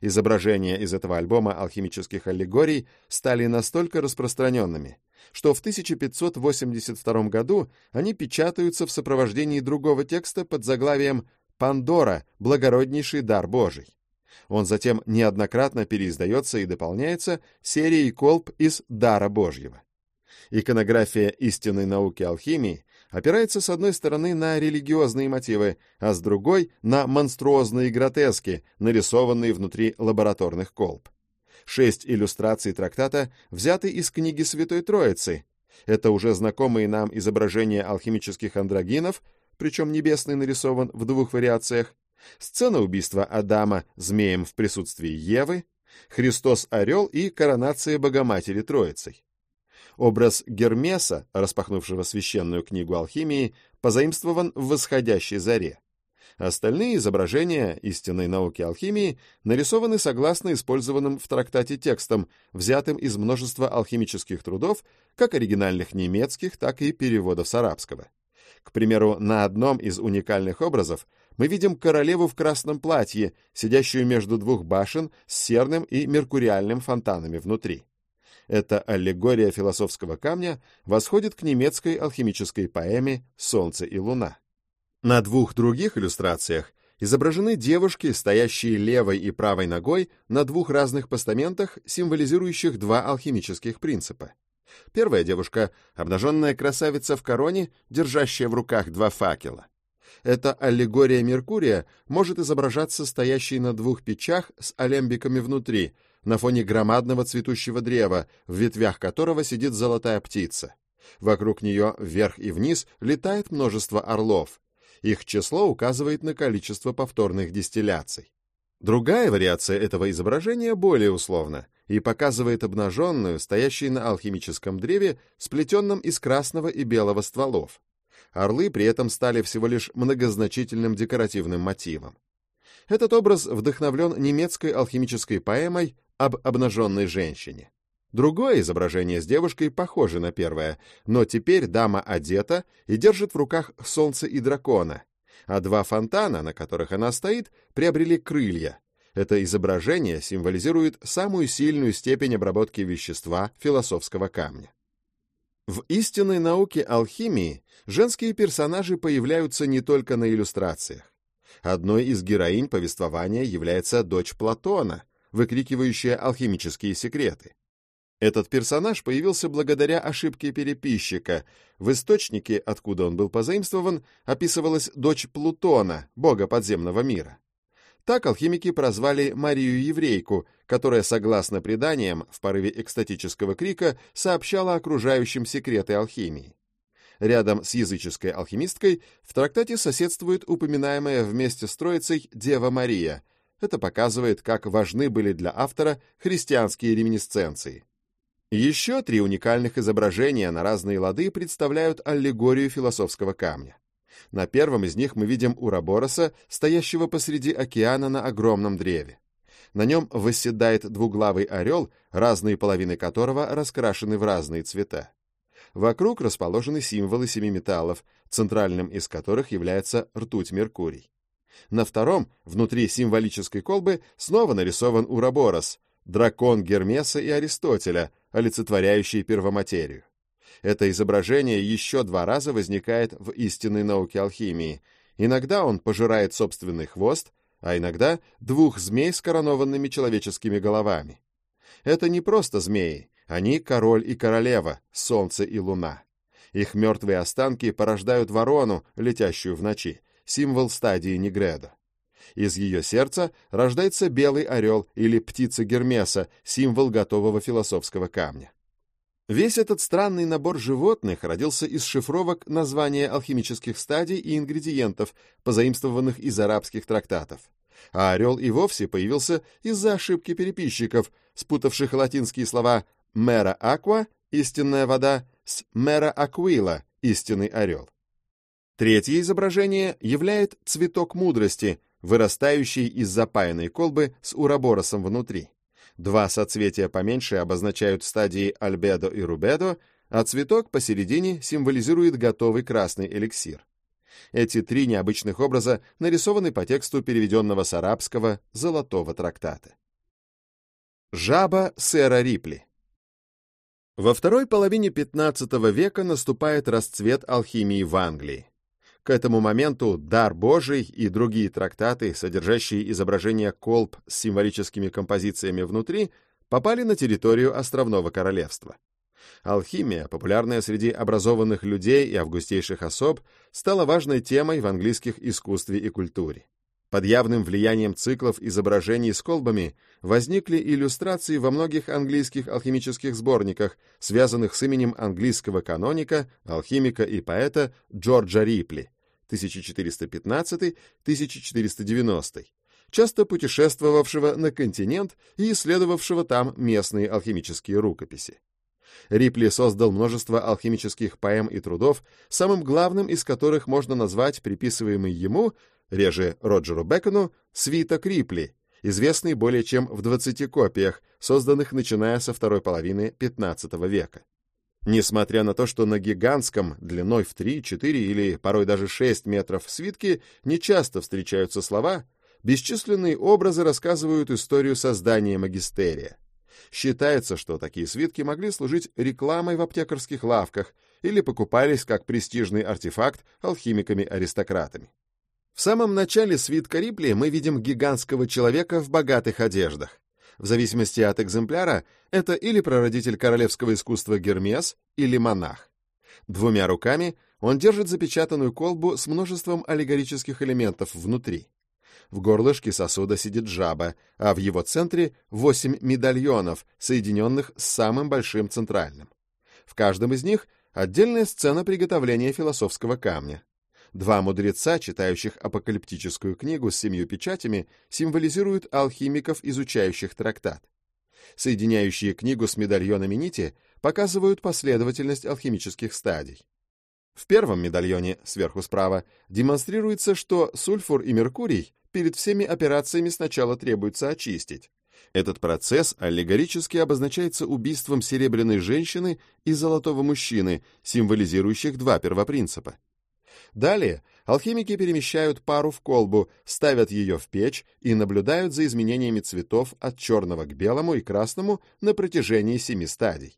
Изображения из этого альбома алхимических аллегорий стали настолько распространенными, что в 1582 году они печатаются в сопровождении другого текста под заглавием «Пандора. Благороднейший дар Божий». Он затем неоднократно переиздается и дополняется серией колб из «Дара Божьего». Иконография истинной науки алхимии опирается с одной стороны на религиозные мотивы, а с другой — на монструозные гротески, нарисованные внутри лабораторных колб. Шесть иллюстраций трактата взяты из книги Святой Троицы. Это уже знакомые нам изображения алхимических андрогинов, причем небесный нарисован в двух вариациях, Сцена убийства Адама змеем в присутствии Евы, Христос-орел и коронация Богоматери Троицей. Образ Гермеса, распахнувшего священную книгу алхимии, позаимствован в восходящей заре. Остальные изображения истинной науки алхимии нарисованы согласно использованным в трактате текстам, взятым из множества алхимических трудов, как оригинальных немецких, так и переводов с арабского. К примеру, на одном из уникальных образов мы видим королеву в красном платье, сидящую между двух башен с серным и меркуриальным фонтанами внутри. Эта аллегория философского камня восходит к немецкой алхимической поэме «Солнце и луна». На двух других иллюстрациях изображены девушки, стоящие левой и правой ногой на двух разных постаментах, символизирующих два алхимических принципа. Первая девушка — обнаженная красавица в короне, держащая в руках два факела. Эта аллегория Меркурия может изображаться стоящей на двух печах с алембиками внутри, на фоне громадного цветущего древа, в ветвях которого сидит золотая птица. Вокруг нее вверх и вниз летает множество орлов. Их число указывает на количество повторных дистилляций. Другая вариация этого изображения более условна и показывает обнаженную, стоящую на алхимическом древе, сплетенном из красного и белого стволов орлы при этом стали всего лишь многозначительным декоративным мотивом. Этот образ вдохновлен немецкой алхимической поэмой об обнаженной женщине. Другое изображение с девушкой похоже на первое, но теперь дама одета и держит в руках солнце и дракона, а два фонтана, на которых она стоит, приобрели крылья. Это изображение символизирует самую сильную степень обработки вещества философского камня. В истинной науке алхимии женские персонажи появляются не только на иллюстрациях. Одной из героинь повествования является дочь Платона, выкрикивающая алхимические секреты. Этот персонаж появился благодаря ошибке переписчика. В источнике, откуда он был позаимствован, описывалась дочь Плутона, бога подземного мира. Так алхимики прозвали Марию-еврейку, которая, согласно преданиям, в порыве экстатического крика сообщала окружающим секреты алхимии. Рядом с языческой алхимисткой в трактате соседствует упоминаемая вместе с Троицей Дева Мария. Это показывает, как важны были для автора христианские реминисценции. Еще три уникальных изображения на разные лады представляют аллегорию философского камня. На первом из них мы видим Урабороса, стоящего посреди океана на огромном древе. На нем восседает двуглавый орел, разные половины которого раскрашены в разные цвета. Вокруг расположены символы семи металлов, центральным из которых является ртуть-меркурий. На втором, внутри символической колбы, снова нарисован Ураборос, дракон Гермеса и Аристотеля, олицетворяющий первоматерию. Это изображение еще два раза возникает в истинной науке алхимии. Иногда он пожирает собственный хвост, а иногда двух змей с коронованными человеческими головами. Это не просто змеи, они король и королева, солнце и луна. Их мертвые останки порождают ворону, летящую в ночи, символ стадии Негредо. Из ее сердца рождается белый орел или птица Гермеса, символ готового философского камня. Весь этот странный набор животных родился из шифровок названия алхимических стадий и ингредиентов, позаимствованных из арабских трактатов. А орел и вовсе появился из-за ошибки переписчиков, спутавших латинские слова «mera aqua» — истинная вода, с «mera aquila» — истинный орел. Третье изображение являет цветок мудрости, вырастающий из запаянной колбы с уроборосом внутри. Два соцветия поменьше обозначают стадии альбедо и рубедо, а цветок посередине символизирует готовый красный эликсир. Эти три необычных образа нарисованы по тексту переведенного с арабского «Золотого трактата». Жаба сэра Рипли Во второй половине XV века наступает расцвет алхимии в Англии. К этому моменту «Дар Божий» и другие трактаты, содержащие изображения колб с символическими композициями внутри, попали на территорию островного королевства. Алхимия, популярная среди образованных людей и августейших особ, стала важной темой в английских искусстве и культуре. Под явным влиянием циклов изображений с колбами возникли иллюстрации во многих английских алхимических сборниках, связанных с именем английского каноника, алхимика и поэта Джорджа Рипли 1415-1490, часто путешествовавшего на континент и исследовавшего там местные алхимические рукописи. Рипли создал множество алхимических поэм и трудов, самым главным из которых можно назвать приписываемый ему реже Роджеру Бекону, свиток Рипли, известный более чем в 20 копиях, созданных начиная со второй половины XV века. Несмотря на то, что на гигантском, длиной в 3, 4 или порой даже 6 метров свитке нечасто встречаются слова, бесчисленные образы рассказывают историю создания магистерия. Считается, что такие свитки могли служить рекламой в аптекарских лавках или покупались как престижный артефакт алхимиками-аристократами. В самом начале свитка Рипли мы видим гигантского человека в богатых одеждах. В зависимости от экземпляра, это или прародитель королевского искусства Гермес, или монах. Двумя руками он держит запечатанную колбу с множеством аллегорических элементов внутри. В горлышке сосуда сидит жаба, а в его центре восемь медальонов, соединенных с самым большим центральным. В каждом из них отдельная сцена приготовления философского камня. Два мудреца, читающих апокалиптическую книгу с семью печатями, символизируют алхимиков, изучающих трактат. Соединяющие книгу с медальонами нити показывают последовательность алхимических стадий. В первом медальоне, сверху справа, демонстрируется, что сульфур и меркурий перед всеми операциями сначала требуется очистить. Этот процесс аллегорически обозначается убийством серебряной женщины и золотого мужчины, символизирующих два первопринципа. Далее алхимики перемещают пару в колбу, ставят ее в печь и наблюдают за изменениями цветов от черного к белому и красному на протяжении семи стадий.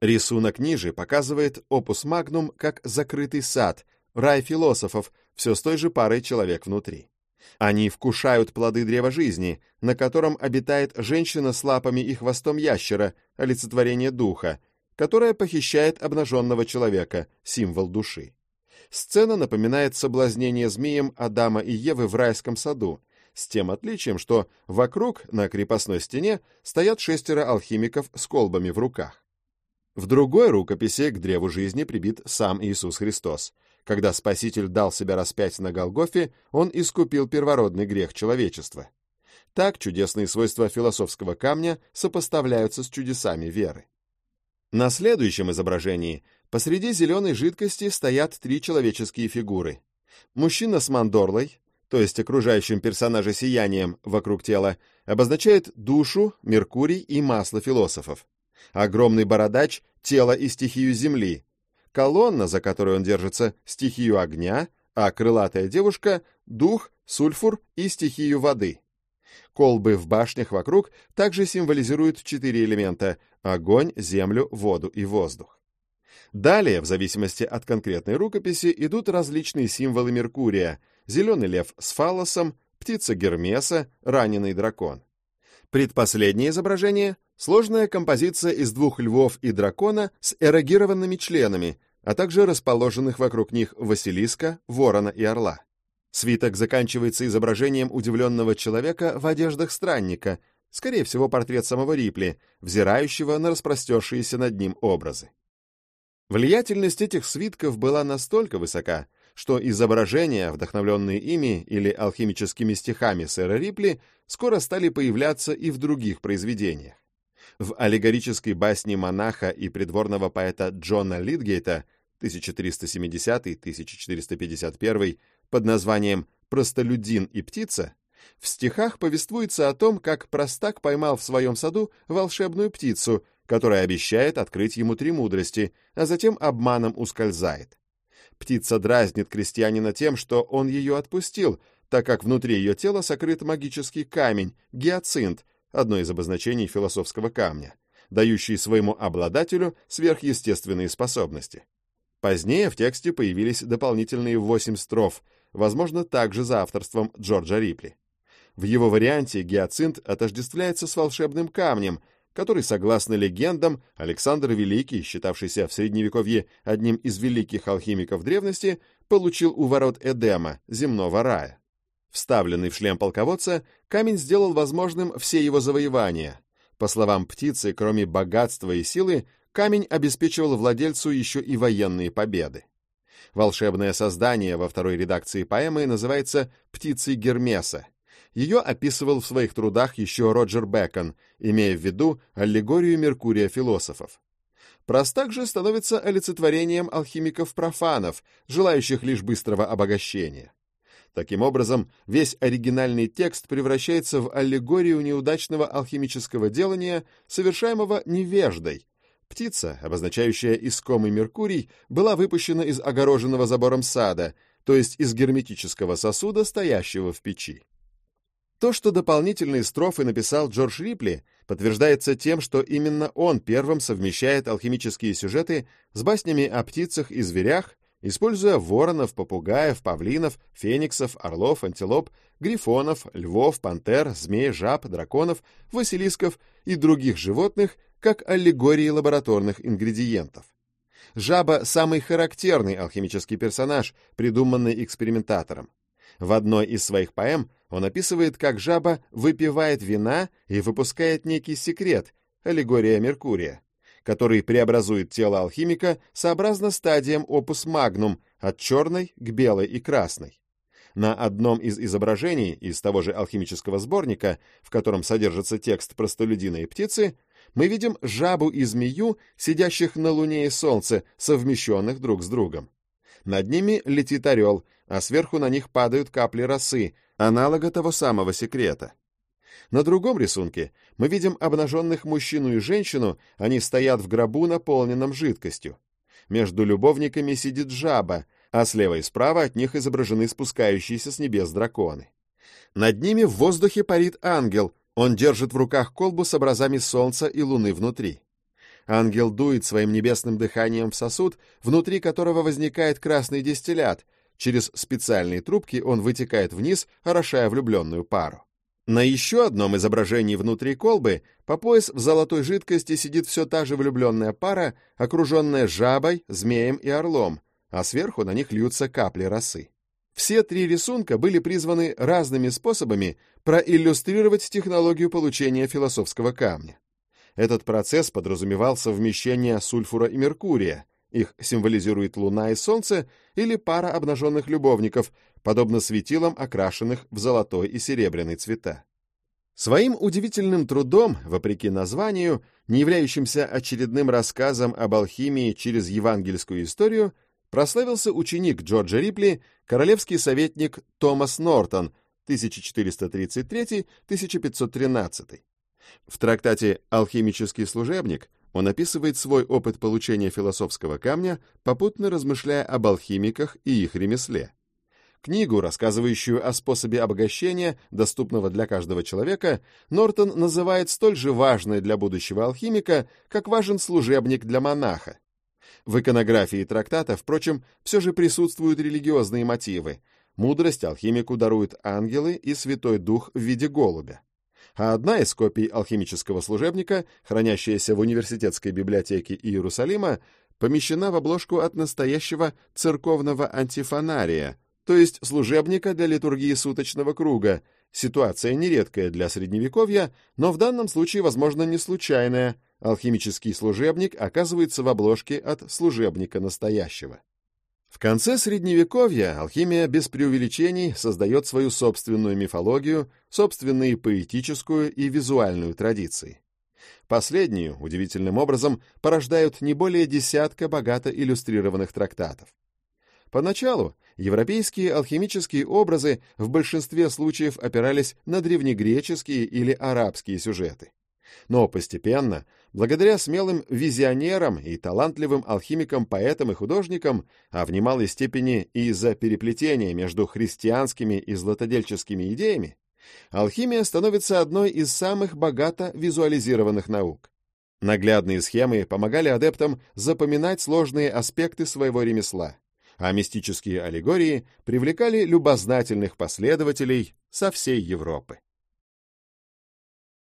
Рисунок ниже показывает опус магнум как закрытый сад, рай философов, все с той же парой человек внутри. Они вкушают плоды древа жизни, на котором обитает женщина с лапами и хвостом ящера, олицетворение духа, которая похищает обнаженного человека, символ души. Сцена напоминает соблазнение змеем Адама и Евы в райском саду, с тем отличием, что вокруг на крепостной стене стоят шестеро алхимиков с колбами в руках. В другой рукописи к древу жизни прибит сам Иисус Христос. Когда Спаситель дал себя распять на Голгофе, он искупил первородный грех человечества. Так чудесные свойства философского камня сопоставляются с чудесами веры. На следующем изображении посреди зеленой жидкости стоят три человеческие фигуры. Мужчина с мандорлой, то есть окружающим персонажа сиянием вокруг тела, обозначает душу, Меркурий и масло философов. Огромный бородач — тело и стихию земли. Колонна, за которой он держится, — стихию огня, а крылатая девушка — дух, сульфур и стихию воды. Колбы в башнях вокруг также символизируют четыре элемента — огонь, землю, воду и воздух. Далее, в зависимости от конкретной рукописи, идут различные символы Меркурия — зеленый лев с фаллосом, птица Гермеса, раненый дракон. Предпоследнее изображение — сложная композиция из двух львов и дракона с эрогированными членами, а также расположенных вокруг них Василиска, Ворона и Орла. Свиток заканчивается изображением удивленного человека в одеждах странника, скорее всего, портрет самого Рипли, взирающего на распростершиеся над ним образы. Влиятельность этих свитков была настолько высока, что изображения, вдохновленные ими или алхимическими стихами сэра Рипли, скоро стали появляться и в других произведениях. В аллегорической басне монаха и придворного поэта Джона Литгейта 1370-1451 под названием «Простолюдин и птица» в стихах повествуется о том, как простак поймал в своем саду волшебную птицу, которая обещает открыть ему три мудрости, а затем обманом ускользает. Птица дразнит крестьянина тем, что он ее отпустил, так как внутри ее тела сокрыт магический камень, гиацинт, одно из обозначений философского камня, дающий своему обладателю сверхъестественные способности. Позднее в тексте появились дополнительные восемь строф, возможно, также за авторством Джорджа Рипли. В его варианте гиацинт отождествляется с волшебным камнем, который, согласно легендам, Александр Великий, считавшийся в Средневековье одним из великих алхимиков древности, получил у ворот Эдема, земного рая. Вставленный в шлем полководца, камень сделал возможным все его завоевания. По словам птицы, кроме богатства и силы, камень обеспечивал владельцу еще и военные победы. Волшебное создание во второй редакции поэмы называется «Птицей Гермеса». Ее описывал в своих трудах еще Роджер Бэкон, имея в виду аллегорию Меркурия философов. Простак же становится олицетворением алхимиков-профанов, желающих лишь быстрого обогащения. Таким образом, весь оригинальный текст превращается в аллегорию неудачного алхимического делания, совершаемого невеждой, Птица, обозначающая искомый Меркурий, была выпущена из огороженного забором сада, то есть из герметического сосуда, стоящего в печи. То, что дополнительные строфы написал Джордж Рипли, подтверждается тем, что именно он первым совмещает алхимические сюжеты с баснями о птицах и зверях, используя воронов, попугаев, павлинов, фениксов, орлов, антилоп, грифонов, львов, пантер, змей, жаб, драконов, василисков и других животных как аллегории лабораторных ингредиентов. Жаба – самый характерный алхимический персонаж, придуманный экспериментатором. В одной из своих поэм он описывает, как жаба выпивает вина и выпускает некий секрет – аллегория Меркурия, который преобразует тело алхимика сообразно стадиям опус магнум от черной к белой и красной. На одном из изображений из того же алхимического сборника, в котором содержится текст простолюдина и птицы, мы видим жабу и змею, сидящих на Луне и Солнце, совмещенных друг с другом. Над ними летит орел, а сверху на них падают капли росы, аналога того самого секрета. На другом рисунке мы видим обнаженных мужчину и женщину, они стоят в гробу, наполненном жидкостью. Между любовниками сидит жаба, а слева и справа от них изображены спускающиеся с небес драконы. Над ними в воздухе парит ангел, он держит в руках колбу с образами солнца и луны внутри. Ангел дует своим небесным дыханием в сосуд, внутри которого возникает красный дистиллят. Через специальные трубки он вытекает вниз, орошая влюбленную пару. На еще одном изображении внутри колбы по пояс в золотой жидкости сидит все та же влюбленная пара, окруженная жабой, змеем и орлом, а сверху на них льются капли росы. Все три рисунка были призваны разными способами проиллюстрировать технологию получения философского камня. Этот процесс подразумевал совмещение сульфура и меркурия, их символизирует Луна и Солнце, или пара обнаженных любовников, подобно светилам, окрашенных в золотой и серебряный цвета. Своим удивительным трудом, вопреки названию, не являющимся очередным рассказом об алхимии через евангельскую историю, прославился ученик Джорджа Рипли, королевский советник Томас Нортон, 1433-1513. В трактате «Алхимический служебник» он описывает свой опыт получения философского камня, попутно размышляя об алхимиках и их ремесле. Книгу, рассказывающую о способе обогащения, доступного для каждого человека, Нортон называет столь же важной для будущего алхимика, как важен служебник для монаха. В иконографии трактата, впрочем, все же присутствуют религиозные мотивы. Мудрость алхимику даруют ангелы и Святой Дух в виде голубя а одна из копий алхимического служебника, хранящаяся в университетской библиотеке Иерусалима, помещена в обложку от настоящего церковного антифонария, то есть служебника для литургии суточного круга, ситуация нередкая для Средневековья, но в данном случае, возможно, не случайная. Алхимический служебник оказывается в обложке от служебника настоящего. В конце Средневековья алхимия без преувеличений создает свою собственную мифологию, собственные поэтическую и визуальную традиции. Последнюю, удивительным образом, порождают не более десятка богато иллюстрированных трактатов. Поначалу европейские алхимические образы в большинстве случаев опирались на древнегреческие или арабские сюжеты. Но постепенно, благодаря смелым визионерам и талантливым алхимикам, поэтам и художникам, а в немалой степени и из-за переплетения между христианскими и златодельческими идеями, алхимия становится одной из самых богато визуализированных наук. Наглядные схемы помогали адептам запоминать сложные аспекты своего ремесла, а мистические аллегории привлекали любознательных последователей со всей Европы.